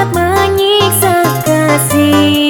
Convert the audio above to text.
dapat menyiksa kasih.